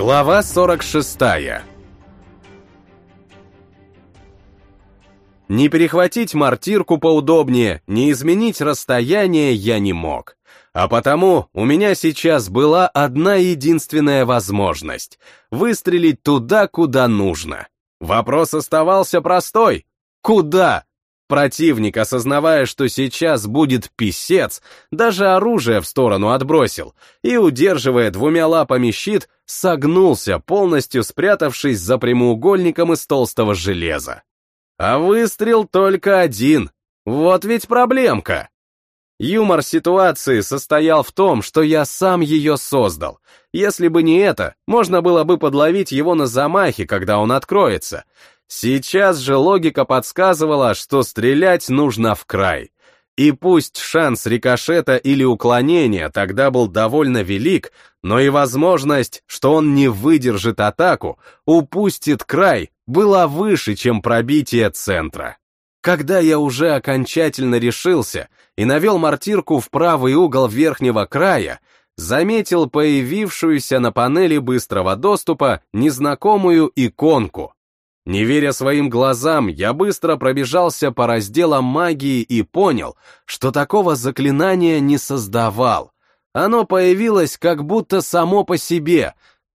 Глава 46 Не перехватить мартирку поудобнее, не изменить расстояние я не мог. А потому у меня сейчас была одна единственная возможность — выстрелить туда, куда нужно. Вопрос оставался простой. Куда? Противник, осознавая, что сейчас будет писец, даже оружие в сторону отбросил и, удерживая двумя лапами щит, согнулся, полностью спрятавшись за прямоугольником из толстого железа. А выстрел только один. Вот ведь проблемка. Юмор ситуации состоял в том, что я сам ее создал. Если бы не это, можно было бы подловить его на замахе, когда он откроется. Сейчас же логика подсказывала, что стрелять нужно в край. И пусть шанс рикошета или уклонения тогда был довольно велик, но и возможность, что он не выдержит атаку, упустит край, была выше, чем пробитие центра. Когда я уже окончательно решился и навел мортирку в правый угол верхнего края, заметил появившуюся на панели быстрого доступа незнакомую иконку, не веря своим глазам, я быстро пробежался по разделам магии и понял, что такого заклинания не создавал. Оно появилось как будто само по себе,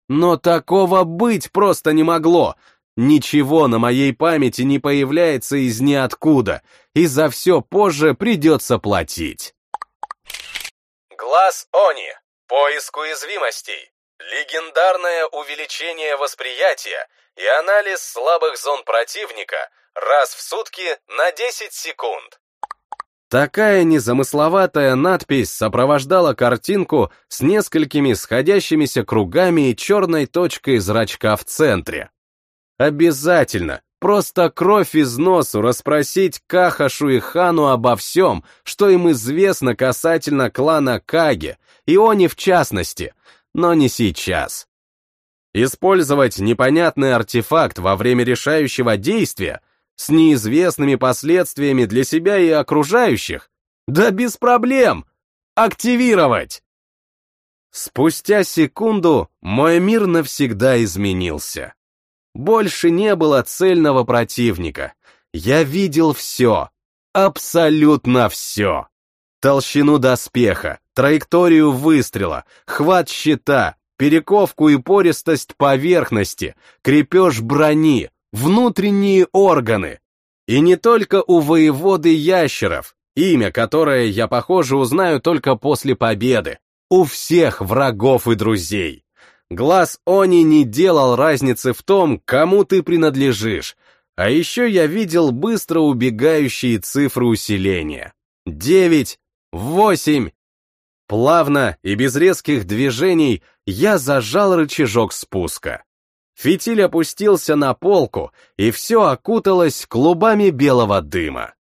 но такого быть просто не могло. Ничего на моей памяти не появляется из ниоткуда, и за все позже придется платить. Глаз Они. Поиск уязвимостей. Легендарное увеличение восприятия и анализ слабых зон противника раз в сутки на 10 секунд. Такая незамысловатая надпись сопровождала картинку с несколькими сходящимися кругами и черной точкой зрачка в центре. Обязательно, просто кровь из носу расспросить Кахашу и Хану обо всем, что им известно касательно клана Каги, и они в частности, но не сейчас. Использовать непонятный артефакт во время решающего действия с неизвестными последствиями для себя и окружающих? Да без проблем! Активировать! Спустя секунду мой мир навсегда изменился. Больше не было цельного противника. Я видел все. Абсолютно все. Толщину доспеха, траекторию выстрела, хват щита, перековку и пористость поверхности, крепеж брони, внутренние органы. И не только у воеводы ящеров, имя которое я, похоже, узнаю только после победы, у всех врагов и друзей. Глаз Они не делал разницы в том, кому ты принадлежишь, а еще я видел быстро убегающие цифры усиления. Девять, восемь, Плавно и без резких движений я зажал рычажок спуска. Фитиль опустился на полку, и все окуталось клубами белого дыма.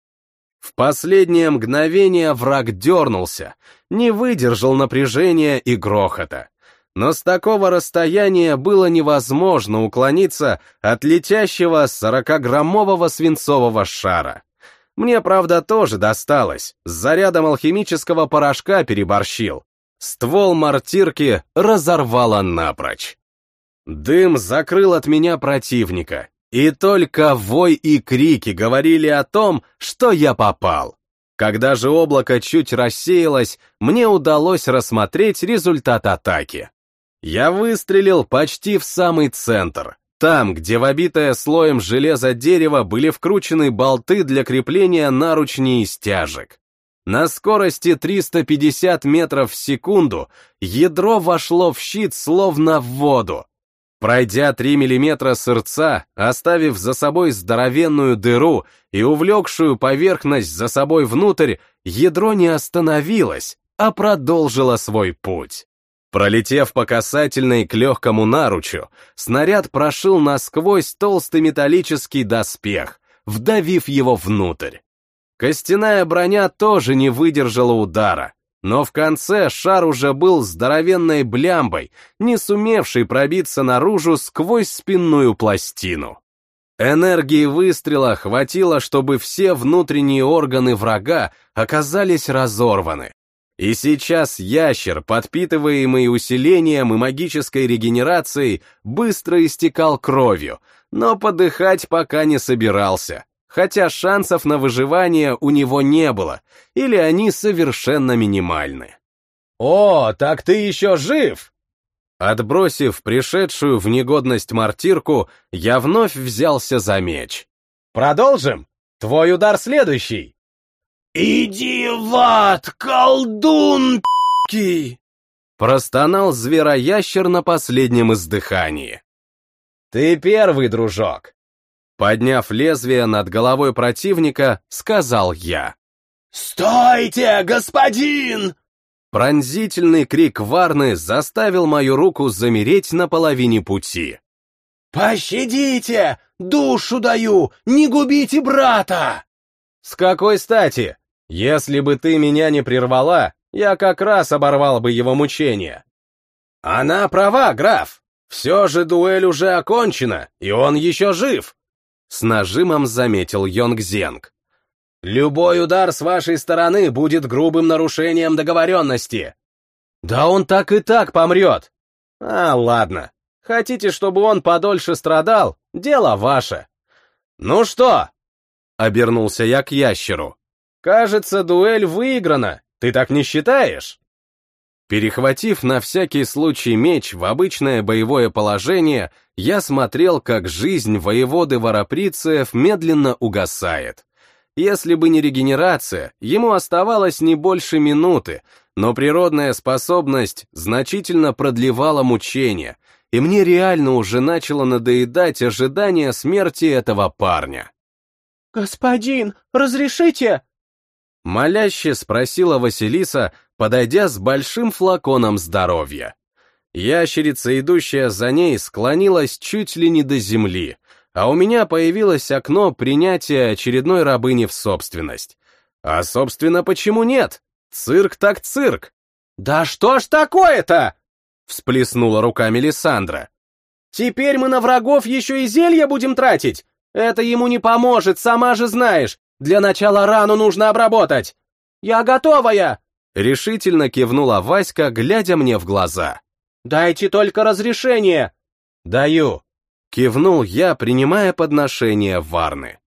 В последнее мгновение враг дернулся, не выдержал напряжения и грохота. Но с такого расстояния было невозможно уклониться от летящего сорокаграммового свинцового шара. Мне, правда, тоже досталось. С зарядом алхимического порошка переборщил. Ствол мортирки разорвало напрочь. Дым закрыл от меня противника, и только вой и крики говорили о том, что я попал. Когда же облако чуть рассеялось, мне удалось рассмотреть результат атаки. Я выстрелил почти в самый центр, там, где в обитое слоем железа дерево были вкручены болты для крепления наручней и стяжек. На скорости 350 метров в секунду ядро вошло в щит словно в воду. Пройдя 3 миллиметра сырца, оставив за собой здоровенную дыру и увлекшую поверхность за собой внутрь, ядро не остановилось, а продолжило свой путь. Пролетев по касательной к легкому наручу, снаряд прошил насквозь толстый металлический доспех, вдавив его внутрь. Костяная броня тоже не выдержала удара, но в конце шар уже был здоровенной блямбой, не сумевшей пробиться наружу сквозь спинную пластину. Энергии выстрела хватило, чтобы все внутренние органы врага оказались разорваны, И сейчас ящер, подпитываемый усилением и магической регенерацией, быстро истекал кровью, но подыхать пока не собирался, хотя шансов на выживание у него не было, или они совершенно минимальны. «О, так ты еще жив!» Отбросив пришедшую в негодность мартирку, я вновь взялся за меч. «Продолжим? Твой удар следующий!» «Иди в ад, колдун п***ки!» Простонал звероящер на последнем издыхании. «Ты первый, дружок!» Подняв лезвие над головой противника, сказал я. «Стойте, господин!» Пронзительный крик Варны заставил мою руку замереть на половине пути. «Пощадите! Душу даю! Не губите брата!» «С какой стати? Если бы ты меня не прервала, я как раз оборвал бы его мучения. Она права, граф. Все же дуэль уже окончена, и он еще жив. С нажимом заметил Йонг Зенг. Любой удар с вашей стороны будет грубым нарушением договоренности. Да он так и так помрет. А, ладно. Хотите, чтобы он подольше страдал? Дело ваше. Ну что? Обернулся я к ящеру. Кажется, дуэль выиграна. Ты так не считаешь? Перехватив на всякий случай меч в обычное боевое положение, я смотрел, как жизнь воеводы Вороприциев медленно угасает. Если бы не регенерация, ему оставалось не больше минуты, но природная способность значительно продлевала мучения, и мне реально уже начало надоедать ожидание смерти этого парня. «Господин, разрешите?» Моляще спросила Василиса, подойдя с большим флаконом здоровья. Ящерица, идущая за ней, склонилась чуть ли не до земли, а у меня появилось окно принятия очередной рабыни в собственность. А, собственно, почему нет? Цирк так цирк. «Да что ж такое-то?» — всплеснула руками Лиссандра. «Теперь мы на врагов еще и зелья будем тратить? Это ему не поможет, сама же знаешь. Для начала рану нужно обработать. Я готовая!» Решительно кивнула Васька, глядя мне в глаза. «Дайте только разрешение!» «Даю!» Кивнул я, принимая подношение Варны.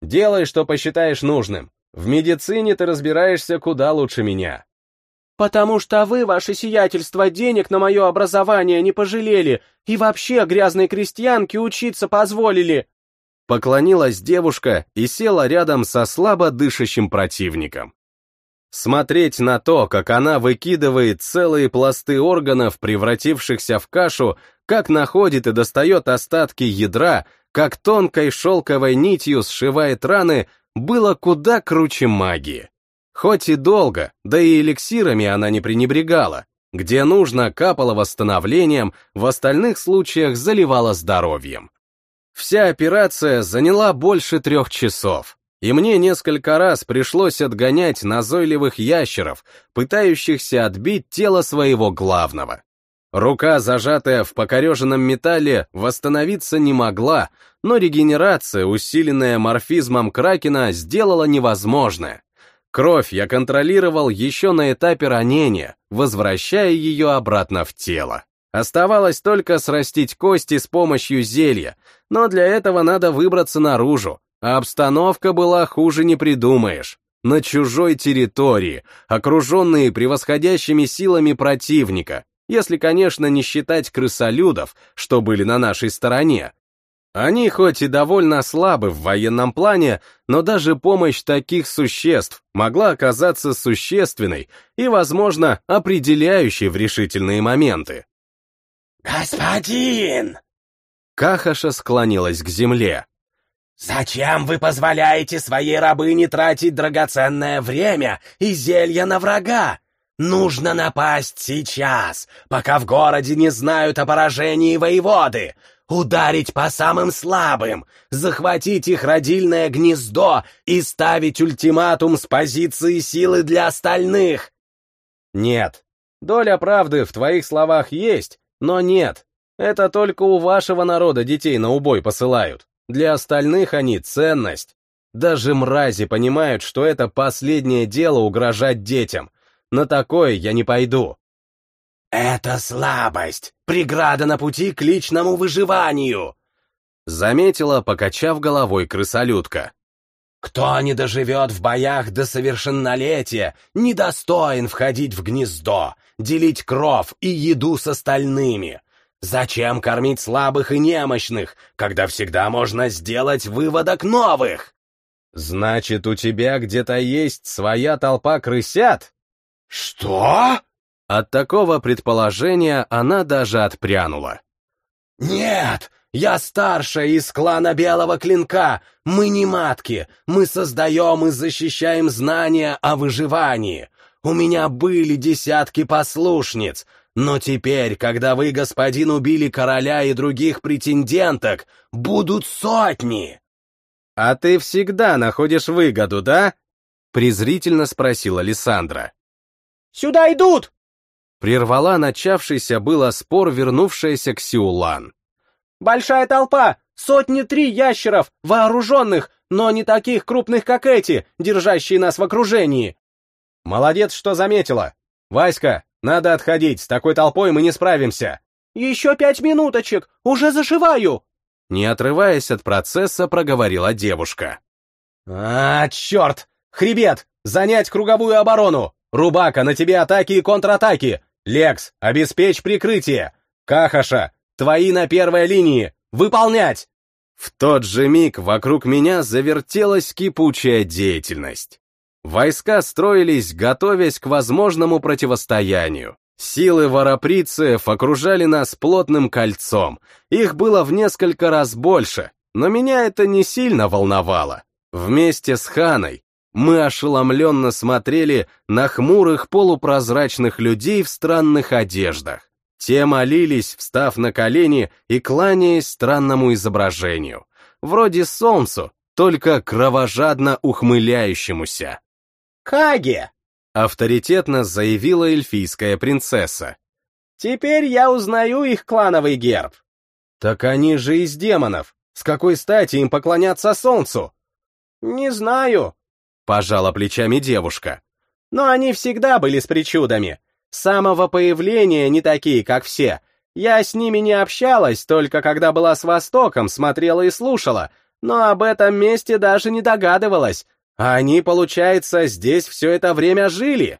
«Делай, что посчитаешь нужным. В медицине ты разбираешься куда лучше меня». «Потому что вы, ваше сиятельство, денег на мое образование не пожалели и вообще грязной крестьянке учиться позволили», Поклонилась девушка и села рядом со слабо дышащим противником. Смотреть на то, как она выкидывает целые пласты органов, превратившихся в кашу, как находит и достает остатки ядра, как тонкой шелковой нитью сшивает раны, было куда круче магии. Хоть и долго, да и эликсирами она не пренебрегала. Где нужно, капала восстановлением, в остальных случаях заливала здоровьем. Вся операция заняла больше трех часов, и мне несколько раз пришлось отгонять назойливых ящеров, пытающихся отбить тело своего главного. Рука, зажатая в покореженном металле, восстановиться не могла, но регенерация, усиленная морфизмом Кракена, сделала невозможное. Кровь я контролировал еще на этапе ранения, возвращая ее обратно в тело. Оставалось только срастить кости с помощью зелья, но для этого надо выбраться наружу, а обстановка была хуже не придумаешь. На чужой территории, окруженные превосходящими силами противника, если, конечно, не считать крысолюдов, что были на нашей стороне. Они хоть и довольно слабы в военном плане, но даже помощь таких существ могла оказаться существенной и, возможно, определяющей в решительные моменты. «Господин!» Кахаша склонилась к земле. «Зачем вы позволяете своей рабыне тратить драгоценное время и зелья на врага? Нужно напасть сейчас, пока в городе не знают о поражении воеводы, ударить по самым слабым, захватить их родильное гнездо и ставить ультиматум с позиции силы для остальных». «Нет, доля правды в твоих словах есть, но нет, это только у вашего народа детей на убой посылают. Для остальных они ценность. Даже мрази понимают, что это последнее дело угрожать детям. На такое я не пойду. «Это слабость, преграда на пути к личному выживанию», заметила, покачав головой крысолютка. «Кто не доживет в боях до совершеннолетия, недостоин входить в гнездо, делить кров и еду с остальными. Зачем кормить слабых и немощных, когда всегда можно сделать выводок новых?» «Значит, у тебя где-то есть своя толпа крысят?» «Что?» От такого предположения она даже отпрянула. «Нет, я старшая из клана Белого Клинка. Мы не матки. Мы создаем и защищаем знания о выживании. У меня были десятки послушниц, но теперь, когда вы, господин, убили короля и других претенденток, будут сотни!» «А ты всегда находишь выгоду, да?» — презрительно спросила Лиссандра. «Сюда идут!» Прервала начавшийся было спор вернувшаяся к Сиулан. «Большая толпа! Сотни три ящеров, вооруженных, но не таких крупных, как эти, держащие нас в окружении!» «Молодец, что заметила! Васька, надо отходить, с такой толпой мы не справимся!» «Еще пять минуточек, уже зашиваю!» Не отрываясь от процесса, проговорила девушка. «А, черт! Хребет! Занять круговую оборону! Рубака, на тебе атаки и контратаки! Лекс, обеспечь прикрытие! Кахаша, твои на первой линии! Выполнять!» В тот же миг вокруг меня завертелась кипучая деятельность. Войска строились, готовясь к возможному противостоянию. Силы вараприцев окружали нас плотным кольцом, их было в несколько раз больше, но меня это не сильно волновало. Вместе с Ханой мы ошеломленно смотрели на хмурых полупрозрачных людей в странных одеждах. Те молились, встав на колени и кланяясь странному изображению. Вроде солнцу, только кровожадно ухмыляющемуся. «Каге!» авторитетно заявила эльфийская принцесса. «Теперь я узнаю их клановый герб». «Так они же из демонов. С какой стати им поклоняться солнцу?» «Не знаю», — пожала плечами девушка. «Но они всегда были с причудами. С самого появления не такие, как все. Я с ними не общалась, только когда была с Востоком, смотрела и слушала, но об этом месте даже не догадывалась, а они, получается, здесь все это время жили.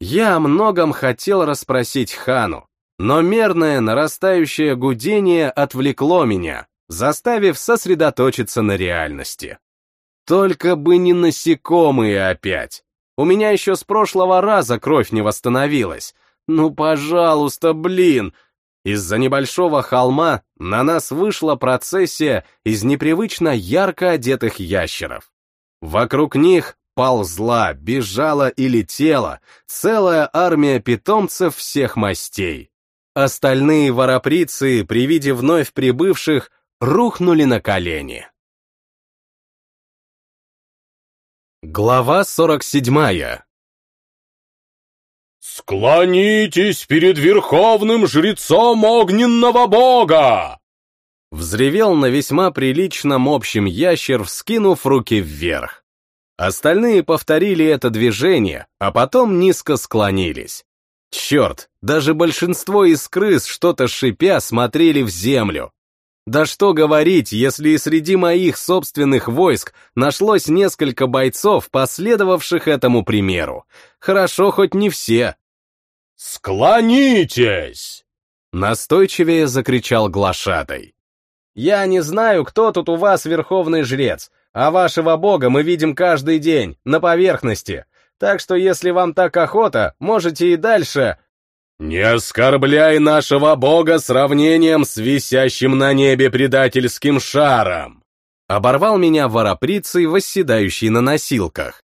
Я о многом хотел расспросить Хану, но мерное нарастающее гудение отвлекло меня, заставив сосредоточиться на реальности. Только бы не насекомые опять. У меня еще с прошлого раза кровь не восстановилась. Ну, пожалуйста, блин. Из-за небольшого холма на нас вышла процессия из непривычно ярко одетых ящеров. Вокруг них ползла, бежала и летела целая армия питомцев всех мастей. Остальные вороприцы при виде вновь прибывших рухнули на колени. Глава 47 «Склонитесь перед верховным жрецом огненного бога!» Взревел на весьма приличном общем ящер, вскинув руки вверх. Остальные повторили это движение, а потом низко склонились. Черт, даже большинство из крыс, что-то шипя, смотрели в землю. Да что говорить, если и среди моих собственных войск нашлось несколько бойцов, последовавших этому примеру. Хорошо, хоть не все. «Склонитесь!» Настойчивее закричал глашатай. Я не знаю, кто тут у вас верховный жрец, а вашего бога мы видим каждый день, на поверхности. Так что если вам так охота, можете и дальше... «Не оскорбляй нашего бога сравнением с висящим на небе предательским шаром!» Оборвал меня вороприцей, восседающий на носилках.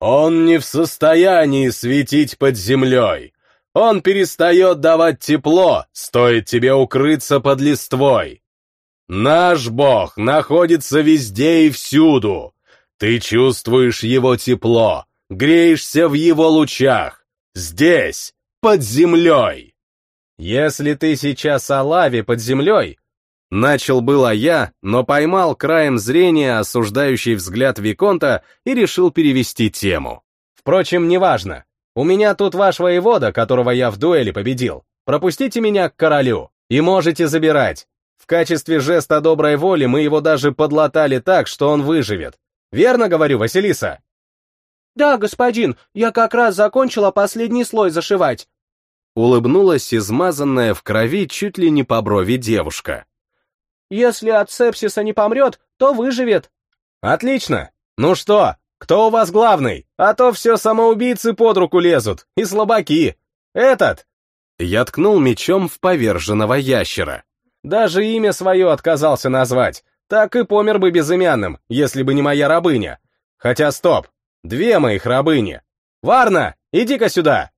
«Он не в состоянии светить под землей. Он перестает давать тепло, стоит тебе укрыться под листвой. Наш Бог находится везде и всюду. Ты чувствуешь Его тепло, греешься в Его лучах. Здесь, под землей. Если ты сейчас о лаве под землей, Начал было я, но поймал краем зрения осуждающий взгляд Виконта и решил перевести тему. Впрочем, неважно. У меня тут ваш воевода, которого я в дуэли победил. Пропустите меня к королю, и можете забирать. В качестве жеста доброй воли мы его даже подлатали так, что он выживет. Верно говорю, Василиса?» «Да, господин, я как раз закончила последний слой зашивать». Улыбнулась измазанная в крови чуть ли не по брови девушка. «Если от сепсиса не помрет, то выживет». «Отлично! Ну что, кто у вас главный? А то все самоубийцы под руку лезут, и слабаки. Этот!» Я ткнул мечом в поверженного ящера. Даже имя свое отказался назвать. Так и помер бы безымянным, если бы не моя рабыня. Хотя стоп, две моих рабыни. Варна, иди-ка сюда!»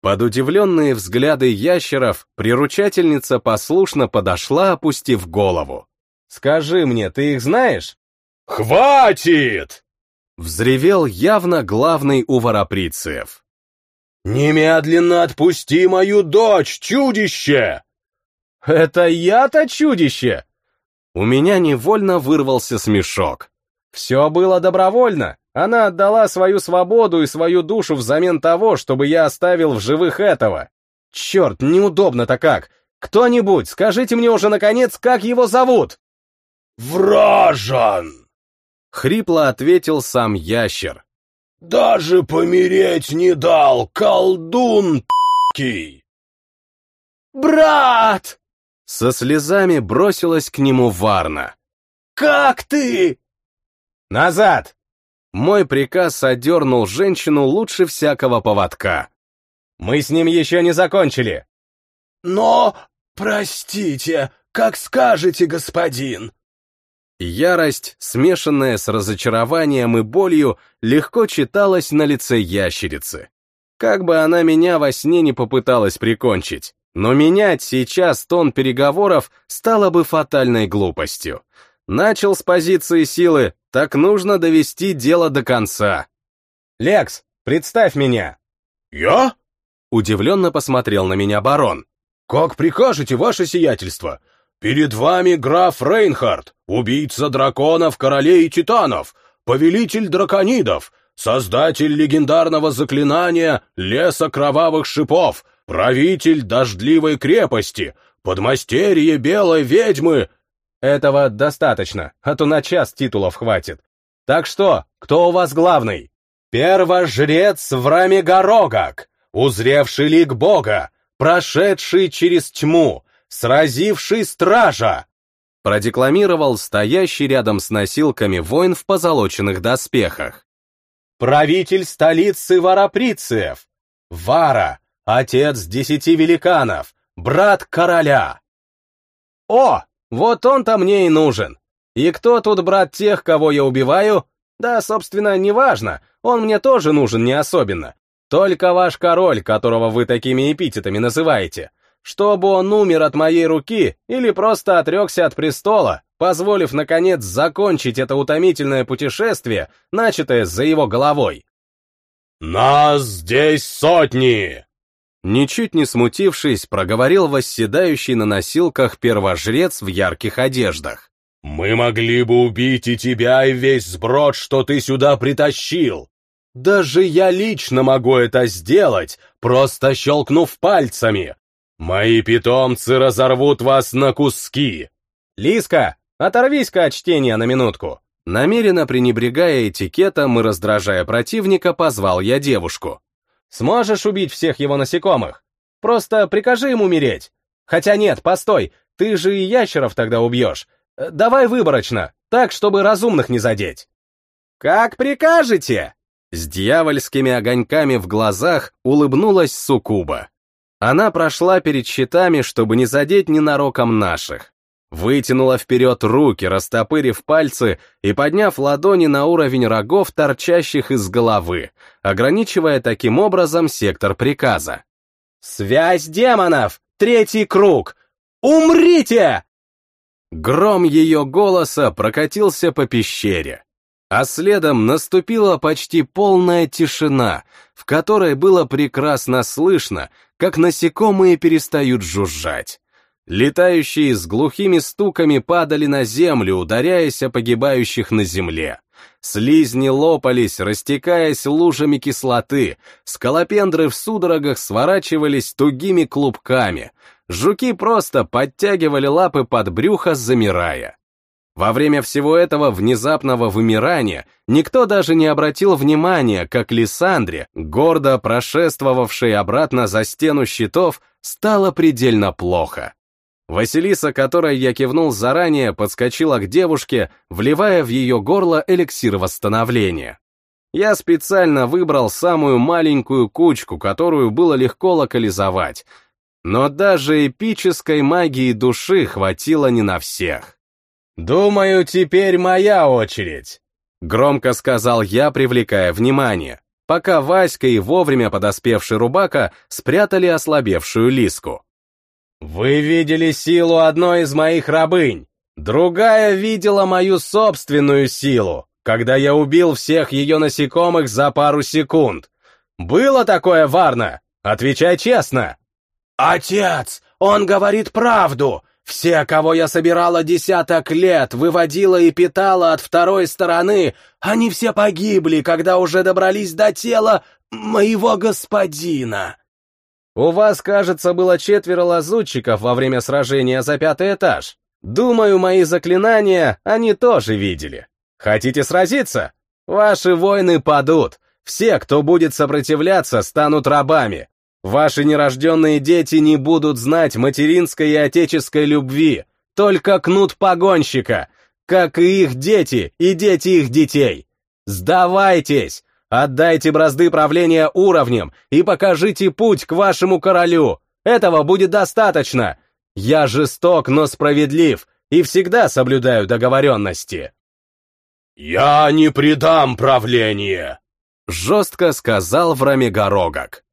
Под удивленные взгляды ящеров приручательница послушно подошла, опустив голову. «Скажи мне, ты их знаешь?» «Хватит!» Взревел явно главный у вороприциев. «Немедленно отпусти мою дочь, чудище!» «Это я-то чудище!» У меня невольно вырвался смешок. «Все было добровольно. Она отдала свою свободу и свою душу взамен того, чтобы я оставил в живых этого. Черт, неудобно-то как! Кто-нибудь, скажите мне уже наконец, как его зовут!» «Вражен!» — хрипло ответил сам ящер. «Даже помереть не дал, колдун п***кий!» «Брат!» Со слезами бросилась к нему Варна. «Как ты?» «Назад!» Мой приказ одернул женщину лучше всякого поводка. «Мы с ним еще не закончили!» «Но, простите, как скажете, господин!» Ярость, смешанная с разочарованием и болью, легко читалась на лице ящерицы. Как бы она меня во сне не попыталась прикончить, но менять сейчас тон переговоров стало бы фатальной глупостью. Начал с позиции силы, так нужно довести дело до конца. «Лекс, представь меня!» «Я?» Удивленно посмотрел на меня барон. «Как прикажете, ваше сиятельство? Перед вами граф Рейнхард, убийца драконов, королей и титанов, повелитель драконидов, создатель легендарного заклинания «Леса кровавых шипов», правитель дождливой крепости, подмастерье белой ведьмы. Этого достаточно, а то на час титулов хватит. Так что, кто у вас главный? Первожрец в раме Горогак, узревший лик бога, прошедший через тьму, сразивший стража!» Продекламировал стоящий рядом с носилками воин в позолоченных доспехах. «Правитель столицы Вараприциев! Вара, отец десяти великанов, брат короля!» «О, вот он-то мне и нужен! И кто тут брат тех, кого я убиваю? Да, собственно, неважно, он мне тоже нужен не особенно. Только ваш король, которого вы такими эпитетами называете чтобы он умер от моей руки или просто отрекся от престола, позволив, наконец, закончить это утомительное путешествие, начатое за его головой. «Нас здесь сотни!» Ничуть не смутившись, проговорил восседающий на носилках первожрец в ярких одеждах. «Мы могли бы убить и тебя, и весь сброд, что ты сюда притащил. Даже я лично могу это сделать, просто щелкнув пальцами. «Мои питомцы разорвут вас на куски!» «Лиска, оторвись-ка от чтения на минутку!» Намеренно пренебрегая этикетом и раздражая противника, позвал я девушку. «Сможешь убить всех его насекомых? Просто прикажи ему умереть. Хотя нет, постой, ты же и ящеров тогда убьешь. Давай выборочно, так, чтобы разумных не задеть». «Как прикажете!» С дьявольскими огоньками в глазах улыбнулась Сукуба. Она прошла перед щитами, чтобы не задеть ненароком наших. Вытянула вперед руки, растопырив пальцы и подняв ладони на уровень рогов, торчащих из головы, ограничивая таким образом сектор приказа. «Связь демонов! Третий круг! Умрите!» Гром ее голоса прокатился по пещере а следом наступила почти полная тишина, в которой было прекрасно слышно, как насекомые перестают жужжать. Летающие с глухими стуками падали на землю, ударяясь о погибающих на земле. Слизни лопались, растекаясь лужами кислоты, скалопендры в судорогах сворачивались тугими клубками, жуки просто подтягивали лапы под брюхо, замирая. Во время всего этого внезапного вымирания никто даже не обратил внимания, как Лиссандре, гордо прошествовавшей обратно за стену щитов, стало предельно плохо. Василиса, которой я кивнул заранее, подскочила к девушке, вливая в ее горло эликсир восстановления. Я специально выбрал самую маленькую кучку, которую было легко локализовать, но даже эпической магии души хватило не на всех. «Думаю, теперь моя очередь», — громко сказал я, привлекая внимание, пока Васька и вовремя подоспевший Рубака спрятали ослабевшую лиску. «Вы видели силу одной из моих рабынь, другая видела мою собственную силу, когда я убил всех ее насекомых за пару секунд. Было такое, Варна? Отвечай честно!» «Отец, он говорит правду! Все, кого я собирала десяток лет, выводила и питала от второй стороны, они все погибли, когда уже добрались до тела моего господина. У вас, кажется, было четверо лазутчиков во время сражения за пятый этаж. Думаю, мои заклинания они тоже видели. Хотите сразиться? Ваши воины падут. Все, кто будет сопротивляться, станут рабами. Ваши нерожденные дети не будут знать материнской и отеческой любви, только кнут погонщика, как и их дети и дети их детей. Сдавайтесь, отдайте бразды правления уровнем и покажите путь к вашему королю. Этого будет достаточно. Я жесток, но справедлив и всегда соблюдаю договоренности. «Я не предам правление», — жестко сказал Врамегорогок.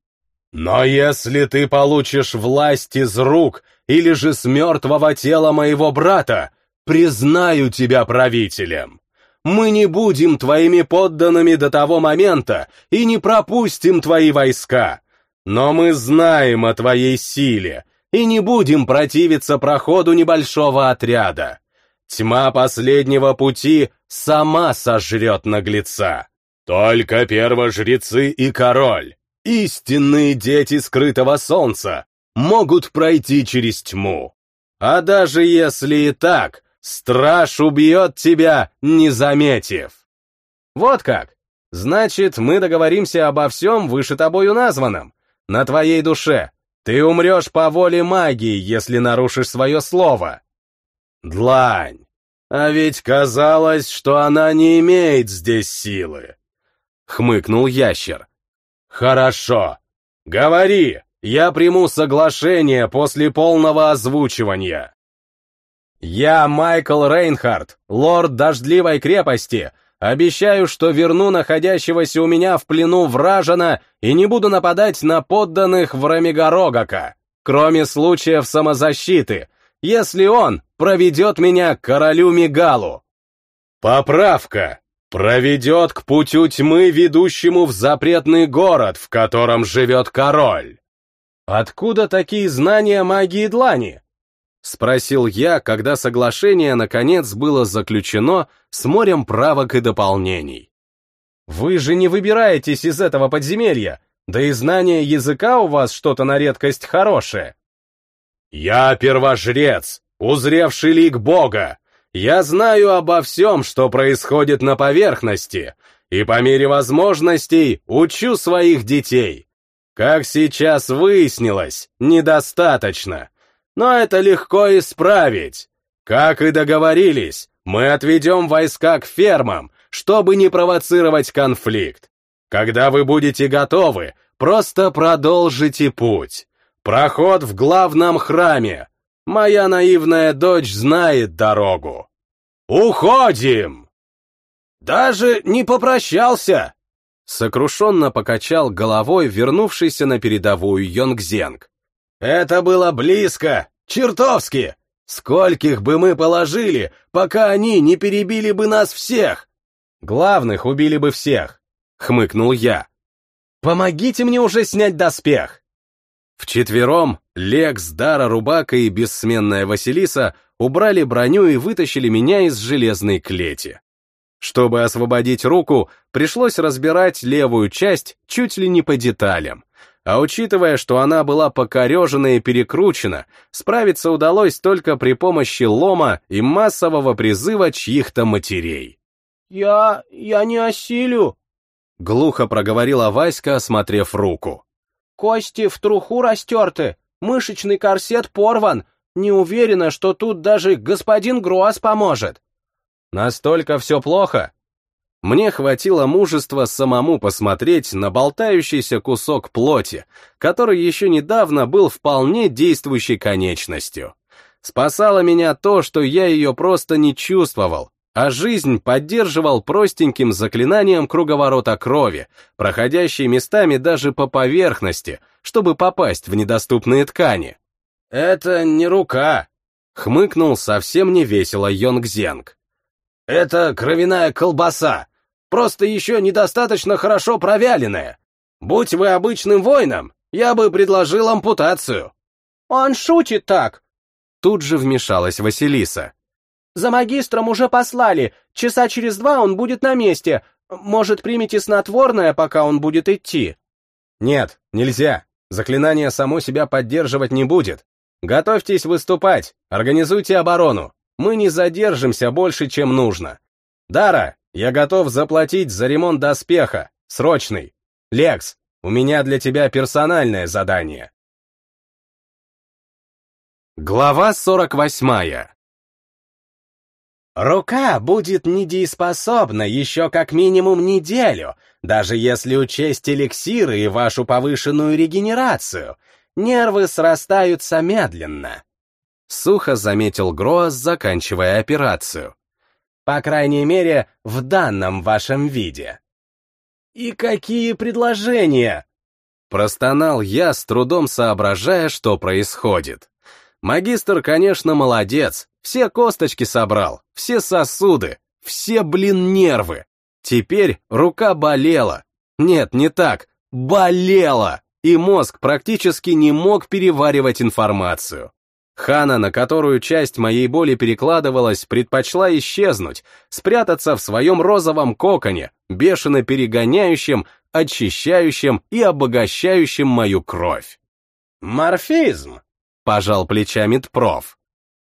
Но если ты получишь власть из рук или же с мертвого тела моего брата, признаю тебя правителем. Мы не будем твоими подданными до того момента и не пропустим твои войска. Но мы знаем о твоей силе и не будем противиться проходу небольшого отряда. Тьма последнего пути сама сожрет наглеца. Только первожрецы и король Истинные дети скрытого солнца могут пройти через тьму. А даже если и так, страж убьет тебя, не заметив. Вот как. Значит, мы договоримся обо всем выше тобою названном. На твоей душе. Ты умрешь по воле магии, если нарушишь свое слово. Длань. А ведь казалось, что она не имеет здесь силы. Хмыкнул ящер. «Хорошо. Говори, я приму соглашение после полного озвучивания». «Я Майкл Рейнхард, лорд Дождливой крепости, обещаю, что верну находящегося у меня в плену вражина и не буду нападать на подданных в Рамигорогака, кроме случаев самозащиты, если он проведет меня к королю Мигалу». «Поправка!» проведет к путю тьмы, ведущему в запретный город, в котором живет король. Откуда такие знания магии длани? Спросил я, когда соглашение, наконец, было заключено с морем правок и дополнений. Вы же не выбираетесь из этого подземелья, да и знание языка у вас что-то на редкость хорошее. Я первожрец, узревший лик Бога, я знаю обо всем, что происходит на поверхности, и по мере возможностей учу своих детей. Как сейчас выяснилось, недостаточно. Но это легко исправить. Как и договорились, мы отведем войска к фермам, чтобы не провоцировать конфликт. Когда вы будете готовы, просто продолжите путь. Проход в главном храме, Моя наивная дочь знает дорогу. Уходим! Даже не попрощался! Сокрушенно покачал головой вернувшийся на передовую Йонгзенг. Это было близко, чертовски! Скольких бы мы положили, пока они не перебили бы нас всех? Главных убили бы всех, хмыкнул я. Помогите мне уже снять доспех. Вчетвером Лекс, Дара, Рубака и бессменная Василиса убрали броню и вытащили меня из железной клети. Чтобы освободить руку, пришлось разбирать левую часть чуть ли не по деталям. А учитывая, что она была покорежена и перекручена, справиться удалось только при помощи лома и массового призыва чьих-то матерей. «Я... я не осилю», — глухо проговорила Васька, осмотрев руку. «Кости в труху растерты, мышечный корсет порван, не уверена, что тут даже господин Груас поможет». «Настолько все плохо?» Мне хватило мужества самому посмотреть на болтающийся кусок плоти, который еще недавно был вполне действующей конечностью. Спасало меня то, что я ее просто не чувствовал, а жизнь поддерживал простеньким заклинанием круговорота крови, проходящей местами даже по поверхности, чтобы попасть в недоступные ткани. «Это не рука», — хмыкнул совсем невесело Йонгзенг. «Это кровяная колбаса, просто еще недостаточно хорошо провяленная. Будь вы обычным воином, я бы предложил ампутацию». «Он шутит так!» Тут же вмешалась Василиса. «За магистром уже послали, часа через два он будет на месте. Может, примите снотворное, пока он будет идти?» «Нет, нельзя. Заклинание само себя поддерживать не будет. Готовьтесь выступать, организуйте оборону. Мы не задержимся больше, чем нужно. Дара, я готов заплатить за ремонт доспеха. Срочный. Лекс, у меня для тебя персональное задание. Глава 48 Рука будет недееспособна еще как минимум неделю, даже если учесть эликсиры и вашу повышенную регенерацию. Нервы срастаются медленно. Сухо заметил Гроас, заканчивая операцию. По крайней мере, в данном вашем виде. «И какие предложения?» Простонал я, с трудом соображая, что происходит. Магистр, конечно, молодец, все косточки собрал, все сосуды, все, блин, нервы. Теперь рука болела. Нет, не так, болела, и мозг практически не мог переваривать информацию. Хана, на которую часть моей боли перекладывалась, предпочла исчезнуть, спрятаться в своем розовом коконе, бешено перегоняющем, очищающем и обогащающем мою кровь. «Морфизм!» — пожал плечами Тпров.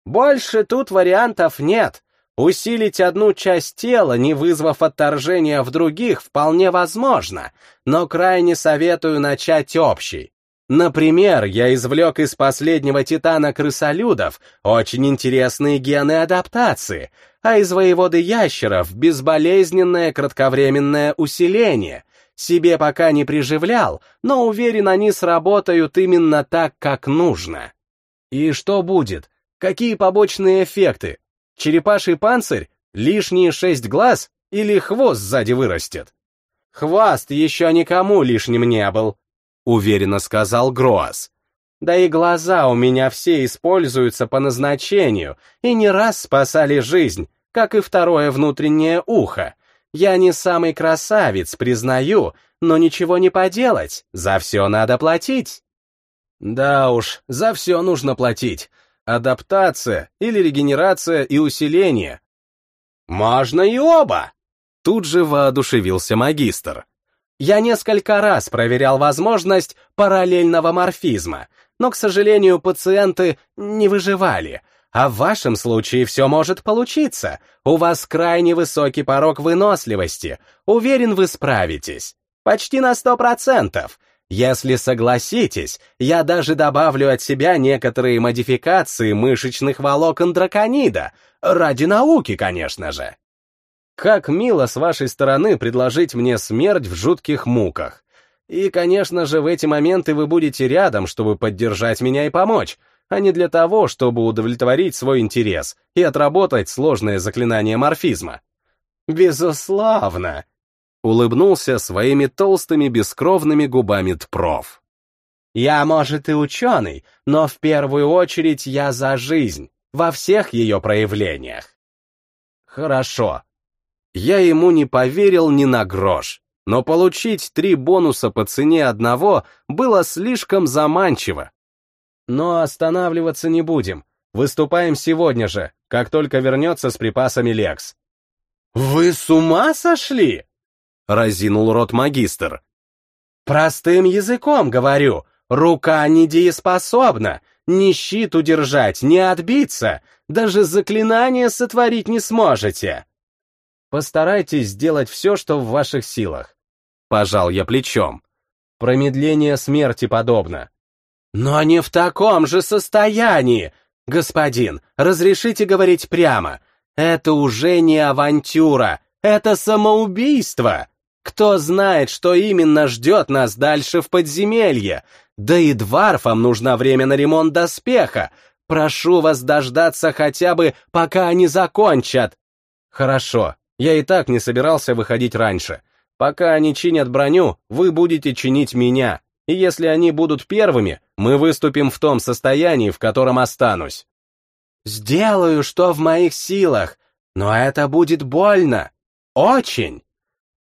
«Больше тут вариантов нет. Усилить одну часть тела, не вызвав отторжения в других, вполне возможно, но крайне советую начать общий. Например, я извлек из последнего титана крысолюдов очень интересные гены адаптации, а из воеводы ящеров безболезненное кратковременное усиление. Себе пока не приживлял, но уверен, они сработают именно так, как нужно. И что будет? Какие побочные эффекты? Черепаший панцирь? Лишние шесть глаз? Или хвост сзади вырастет? Хвост еще никому лишним не был, — уверенно сказал Гроас. «Да и глаза у меня все используются по назначению и не раз спасали жизнь, как и второе внутреннее ухо. Я не самый красавец, признаю, но ничего не поделать, за все надо платить». «Да уж, за все нужно платить. Адаптация или регенерация и усиление». «Можно и оба!» Тут же воодушевился магистр. Я несколько раз проверял возможность параллельного морфизма, но, к сожалению, пациенты не выживали. А в вашем случае все может получиться. У вас крайне высокий порог выносливости. Уверен, вы справитесь. Почти на сто процентов. Если согласитесь, я даже добавлю от себя некоторые модификации мышечных волокон драконида. Ради науки, конечно же. Как мило с вашей стороны предложить мне смерть в жутких муках. И, конечно же, в эти моменты вы будете рядом, чтобы поддержать меня и помочь, а не для того, чтобы удовлетворить свой интерес и отработать сложное заклинание морфизма. Безусловно, улыбнулся своими толстыми бескровными губами Тпров. Я, может, и ученый, но в первую очередь я за жизнь, во всех ее проявлениях. Хорошо, я ему не поверил ни на грош, но получить три бонуса по цене одного было слишком заманчиво. Но останавливаться не будем. Выступаем сегодня же, как только вернется с припасами Лекс. Вы с ума сошли? Разинул рот магистр. Простым языком говорю, рука недееспособна, ни щит удержать, ни отбиться, даже заклинание сотворить не сможете. Постарайтесь сделать все, что в ваших силах. Пожал я плечом. Промедление смерти подобно. Но не в таком же состоянии. Господин, разрешите говорить прямо. Это уже не авантюра, это самоубийство. Кто знает, что именно ждет нас дальше в подземелье? Да и дварфам нужно время на ремонт доспеха. Прошу вас дождаться хотя бы, пока они закончат. Хорошо, я и так не собирался выходить раньше. Пока они чинят броню, вы будете чинить меня. И если они будут первыми, мы выступим в том состоянии, в котором останусь. Сделаю, что в моих силах, но это будет больно. Очень.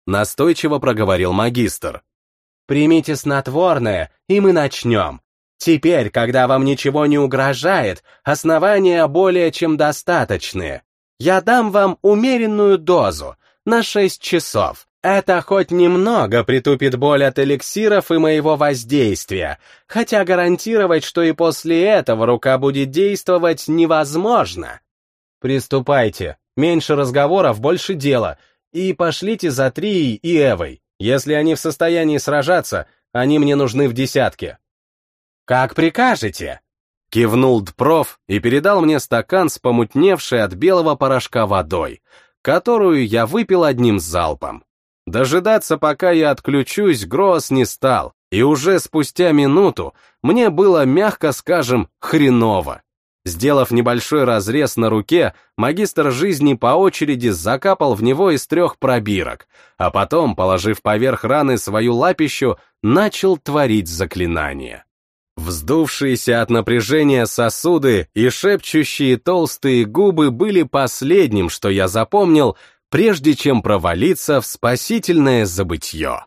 Настойчиво проговорил магистр. Примите снотворное, и мы начнем. Теперь, когда вам ничего не угрожает, основания более чем достаточные. Я дам вам умеренную дозу на 6 часов. Это хоть немного притупит боль от эликсиров и моего воздействия, хотя гарантировать, что и после этого рука будет действовать, невозможно. Приступайте. Меньше разговоров, больше дела. И пошлите за Трией и Эвой. Если они в состоянии сражаться, они мне нужны в десятке. Как прикажете? Кивнул Дпров и передал мне стакан с помутневшей от белого порошка водой, которую я выпил одним залпом. Дожидаться, пока я отключусь, Гроз не стал, и уже спустя минуту мне было, мягко скажем, хреново. Сделав небольшой разрез на руке, магистр жизни по очереди закапал в него из трех пробирок, а потом, положив поверх раны свою лапищу, начал творить заклинание. Вздувшиеся от напряжения сосуды и шепчущие толстые губы были последним, что я запомнил, прежде чем провалиться в спасительное забытье.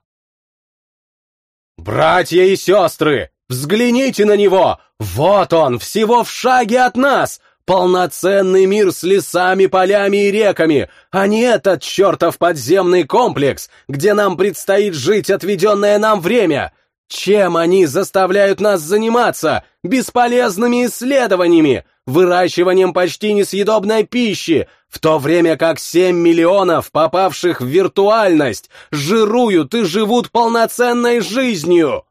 «Братья и сестры, взгляните на него! Вот он, всего в шаге от нас! Полноценный мир с лесами, полями и реками, а не этот чертов подземный комплекс, где нам предстоит жить отведенное нам время!» Чем они заставляют нас заниматься? Бесполезными исследованиями, выращиванием почти несъедобной пищи, в то время как 7 миллионов, попавших в виртуальность, жируют и живут полноценной жизнью.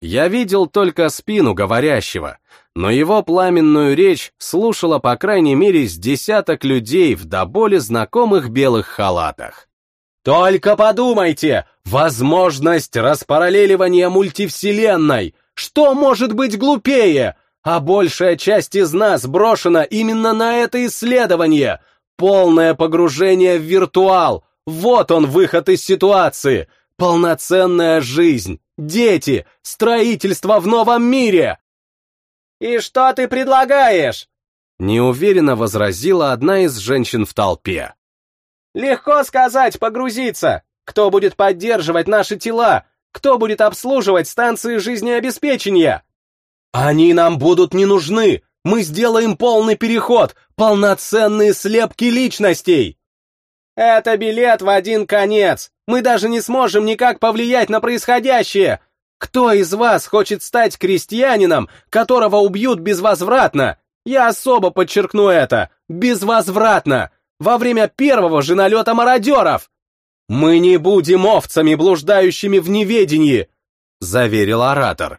Я видел только спину говорящего, но его пламенную речь слушала по крайней мере с десяток людей в до боли знакомых белых халатах. Только подумайте, возможность распараллеливания мультивселенной. Что может быть глупее? А большая часть из нас брошена именно на это исследование. Полное погружение в виртуал. Вот он выход из ситуации. Полноценная жизнь, дети, строительство в новом мире. «И что ты предлагаешь?» Неуверенно возразила одна из женщин в толпе. Легко сказать, погрузиться. Кто будет поддерживать наши тела? Кто будет обслуживать станции жизнеобеспечения? Они нам будут не нужны. Мы сделаем полный переход, полноценные слепки личностей. Это билет в один конец. Мы даже не сможем никак повлиять на происходящее. Кто из вас хочет стать крестьянином, которого убьют безвозвратно? Я особо подчеркну это. Безвозвратно во время первого же налета мародеров. Мы не будем овцами, блуждающими в неведении, заверил оратор.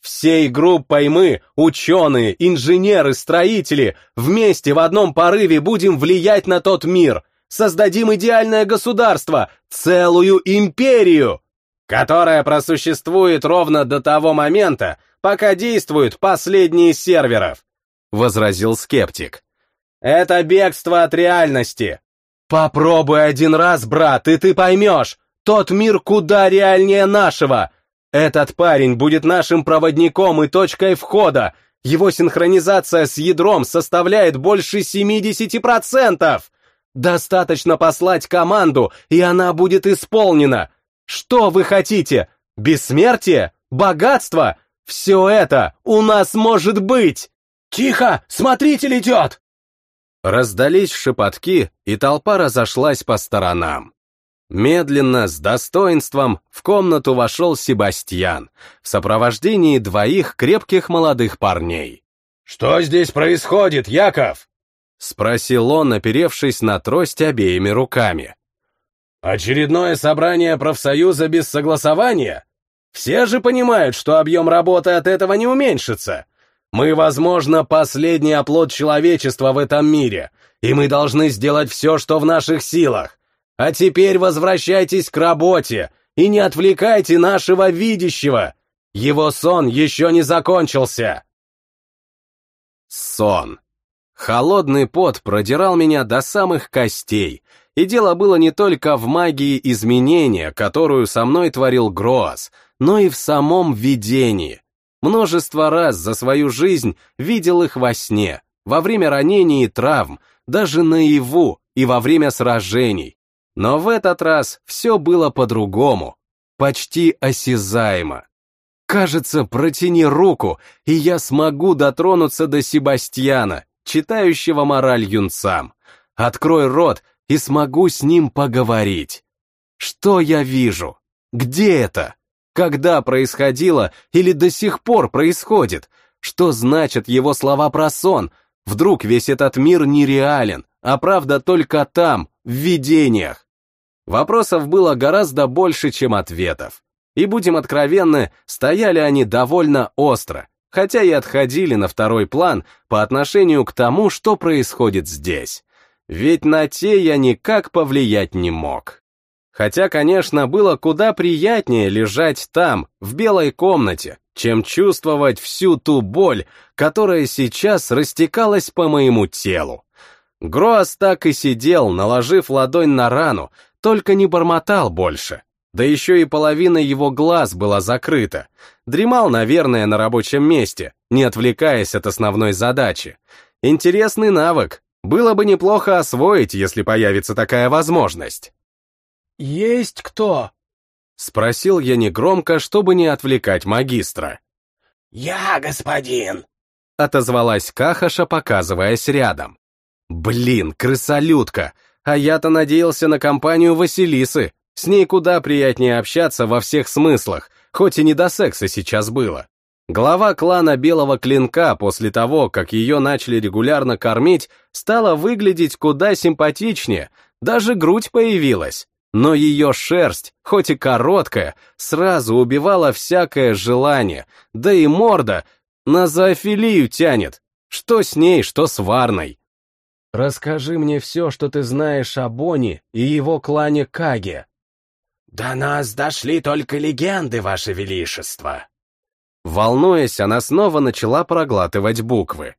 Всей группой мы, ученые, инженеры, строители, вместе в одном порыве будем влиять на тот мир, создадим идеальное государство, целую империю, которая просуществует ровно до того момента, пока действуют последние серверов, возразил скептик. Это бегство от реальности. Попробуй один раз, брат, и ты поймешь. Тот мир куда реальнее нашего. Этот парень будет нашим проводником и точкой входа. Его синхронизация с ядром составляет больше 70%. Достаточно послать команду, и она будет исполнена. Что вы хотите? Бессмертие? Богатство? Все это у нас может быть! Тихо! Смотритель идет! Раздались шепотки, и толпа разошлась по сторонам. Медленно, с достоинством, в комнату вошел Себастьян в сопровождении двоих крепких молодых парней. «Что здесь происходит, Яков?» — спросил он, оперевшись на трость обеими руками. «Очередное собрание профсоюза без согласования? Все же понимают, что объем работы от этого не уменьшится. Мы, возможно, последний оплот человечества в этом мире, и мы должны сделать все, что в наших силах. А теперь возвращайтесь к работе и не отвлекайте нашего видящего. Его сон еще не закончился. Сон. Холодный пот продирал меня до самых костей, и дело было не только в магии изменения, которую со мной творил Гроас, но и в самом видении. Множество раз за свою жизнь видел их во сне, во время ранений и травм, даже наяву и во время сражений. Но в этот раз все было по-другому, почти осязаемо. Кажется, протяни руку, и я смогу дотронуться до Себастьяна, читающего мораль юнцам. Открой рот, и смогу с ним поговорить. Что я вижу? Где это? Когда происходило или до сих пор происходит? Что значат его слова про сон? Вдруг весь этот мир нереален, а правда только там, в видениях? Вопросов было гораздо больше, чем ответов. И, будем откровенны, стояли они довольно остро, хотя и отходили на второй план по отношению к тому, что происходит здесь. Ведь на те я никак повлиять не мог. Хотя, конечно, было куда приятнее лежать там, в белой комнате, чем чувствовать всю ту боль, которая сейчас растекалась по моему телу. Гроас так и сидел, наложив ладонь на рану, только не бормотал больше. Да еще и половина его глаз была закрыта. Дремал, наверное, на рабочем месте, не отвлекаясь от основной задачи. Интересный навык. Было бы неплохо освоить, если появится такая возможность. «Есть кто?» — спросил я негромко, чтобы не отвлекать магистра. «Я, господин!» — отозвалась Кахаша, показываясь рядом. «Блин, крысолютка! А я-то надеялся на компанию Василисы. С ней куда приятнее общаться во всех смыслах, хоть и не до секса сейчас было. Глава клана Белого Клинка после того, как ее начали регулярно кормить, стала выглядеть куда симпатичнее, даже грудь появилась. Но ее шерсть, хоть и короткая, сразу убивала всякое желание, да и морда на зоофилию тянет. Что с ней, что с Варной. «Расскажи мне все, что ты знаешь о Боне и его клане Каге». «До нас дошли только легенды, Ваше Величество». Волнуясь, она снова начала проглатывать буквы.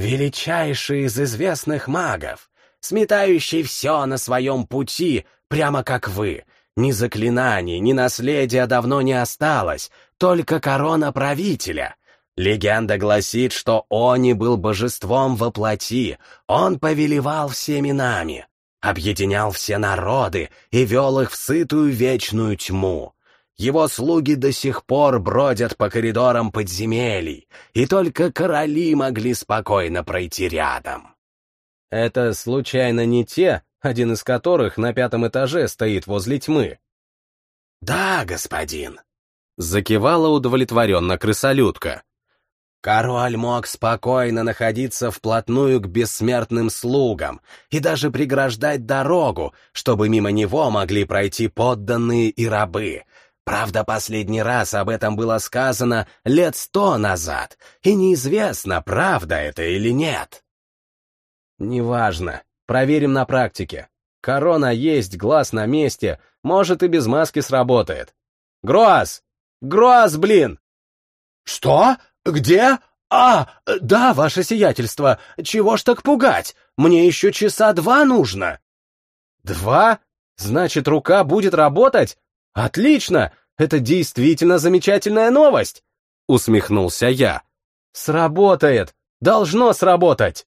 «Величайший из известных магов, сметающий все на своем пути, прямо как вы. Ни заклинаний, ни наследия давно не осталось, только корона правителя. Легенда гласит, что Они был божеством во плоти, он повелевал всеми нами, объединял все народы и вел их в сытую вечную тьму. Его слуги до сих пор бродят по коридорам подземелий, и только короли могли спокойно пройти рядом. Это случайно не те, один из которых на пятом этаже стоит возле тьмы? Да, господин. Закивала удовлетворенно крысолютка. Король мог спокойно находиться вплотную к бессмертным слугам и даже преграждать дорогу, чтобы мимо него могли пройти подданные и рабы. Правда, последний раз об этом было сказано лет сто назад, и неизвестно, правда это или нет. Неважно. Проверим на практике. Корона есть, глаз на месте, может и без маски сработает. Гроас! Гроас, блин! Что? «Где? А, да, ваше сиятельство, чего ж так пугать? Мне еще часа два нужно». «Два? Значит, рука будет работать? Отлично! Это действительно замечательная новость!» Усмехнулся я. «Сработает! Должно сработать!»